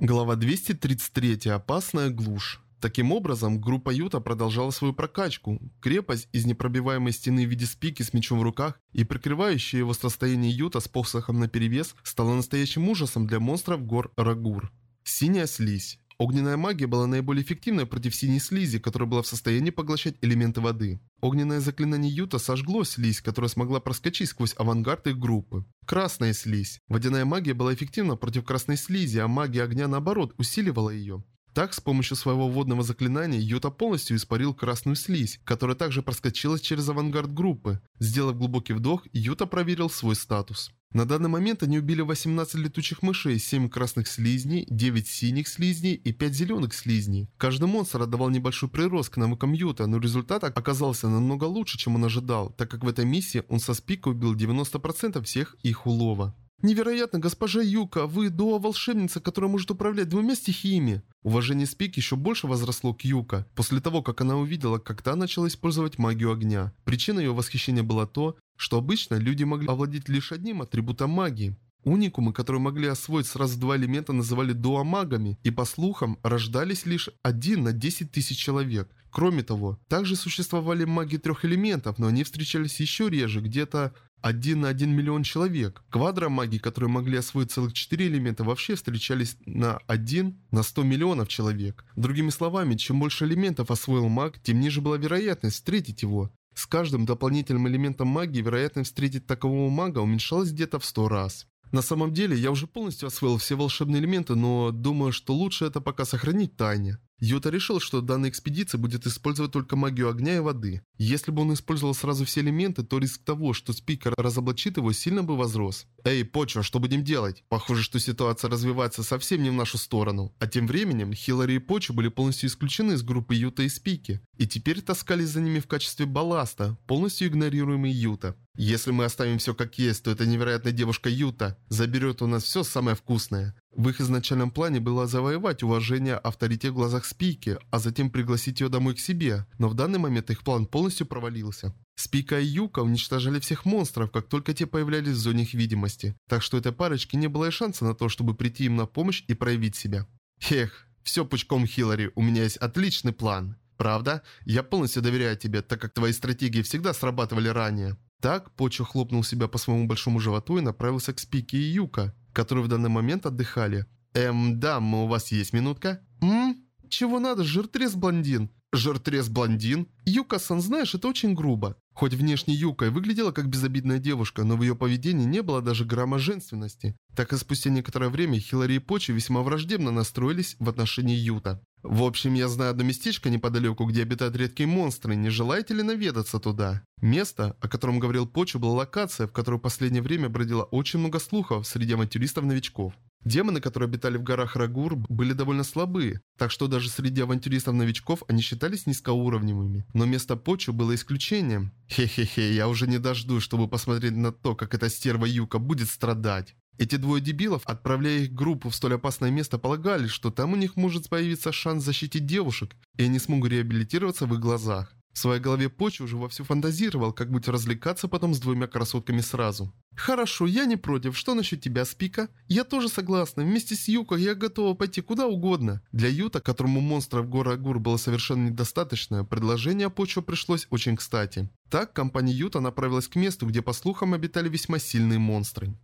Глава 233. Опасная глушь. Таким образом, группа Юта продолжала свою прокачку. Крепость из непробиваемой стены в виде спики с мечом в руках и прикрывающая его с расстояния Юта с посохом наперевес стала настоящим ужасом для монстров гор Рагур. Синяя слизь. Огненная магия была наиболее эффективной против синей слизи, которая была в состоянии поглощать элементы воды. Огненное заклинание Юта сожгло слизь, которая смогла проскочить сквозь авангард их группы. Красная слизь. Водяная магия была эффективна против красной слизи, а магия огня наоборот усиливала ее. Так, с помощью своего водного заклинания Юта полностью испарил красную слизь, которая также проскочила через авангард группы. Сделав глубокий вдох, Юта проверил свой статус. На данный момент они убили 18 летучих мышей, 7 красных слизней, 9 синих слизней и 5 зеленых слизней. Каждый монстр отдавал небольшой прирост к навыкам Юта, но результат оказался намного лучше, чем он ожидал, так как в этой миссии он со спика убил 90% всех их улова. «Невероятно, госпожа Юка, вы дуа-волшебница, которая может управлять двумя стихиями!» Уважение Спик еще больше возросло к Юка, после того, как она увидела, как та начала использовать магию огня. Причиной ее восхищения было то, что обычно люди могли овладеть лишь одним атрибутом магии. Уникумы, которые могли освоить сразу два элемента, называли дуамагами, и по слухам, рождались лишь один на 10 тысяч человек. Кроме того, также существовали маги трех элементов, но они встречались еще реже, где-то один на один миллион человек. Квадромаги, которые могли освоить целых четыре элемента, вообще встречались на один на 100 миллионов человек. Другими словами, чем больше элементов освоил маг, тем ниже была вероятность встретить его. С каждым дополнительным элементом магии вероятность встретить такового мага уменьшалась где-то в 100 раз. На самом деле, я уже полностью освоил все волшебные элементы, но думаю, что лучше это пока сохранить тайне. Юта решил, что данная экспедиция будет использовать только магию огня и воды. Если бы он использовал сразу все элементы, то риск того, что спикер разоблачит его, сильно бы возрос. «Эй, Почва, что будем делать?» Похоже, что ситуация развивается совсем не в нашу сторону. А тем временем, Хиллари и Почва были полностью исключены из группы Юта и Спики. И теперь таскались за ними в качестве балласта, полностью игнорируемый Юта. Если мы оставим все как есть, то эта невероятная девушка Юта заберет у нас все самое вкусное. В их изначальном плане было завоевать уважение авторитет в глазах Спики, а затем пригласить ее домой к себе, но в данный момент их план полностью провалился. Спика и Юка уничтожали всех монстров, как только те появлялись в зоне их видимости, так что этой парочке не было и шанса на то, чтобы прийти им на помощь и проявить себя. Хех, все пучком Хиллари, у меня есть отличный план. Правда? Я полностью доверяю тебе, так как твои стратегии всегда срабатывали ранее. Так, Почо хлопнул себя по своему большому животу и направился к Спике и Юка, которые в данный момент отдыхали. «Эм, да, у вас есть минутка?» «М? Чего надо, жиртрес-блондин?» «Жиртрес-блондин?» «Юка-сан, знаешь, это очень грубо». Хоть внешне Юка и выглядела как безобидная девушка, но в ее поведении не было даже грамма женственности. Так и спустя некоторое время Хиллари и Почи весьма враждебно настроились в отношении Юта. В общем, я знаю одно местечко неподалеку, где обитают редкие монстры. Не желаете ли наведаться туда? Место, о котором говорил Почу, была локация, в которой в последнее время бродило очень много слухов среди авантюристов-новичков. Демоны, которые обитали в горах Рагур, были довольно слабые, так что даже среди авантюристов-новичков они считались низкоуровневыми. Но место Почу было исключением. Хе-хе-хе, я уже не дождусь, чтобы посмотреть на то, как эта стерва Юка будет страдать. Эти двое дебилов, отправляя их группу в столь опасное место, полагали, что там у них может появиться шанс защитить девушек, и они смогут реабилитироваться в их глазах. В своей голове Почи уже вовсю фантазировал, как будет развлекаться потом с двумя красотками сразу. «Хорошо, я не против. Что насчет тебя, Спика?» «Я тоже согласна. Вместе с Юко я готова пойти куда угодно». Для Юта, которому монстров гора Агур было совершенно недостаточно, предложение Почо пришлось очень кстати. Так, компания Юта направилась к месту, где, по слухам, обитали весьма сильные монстры.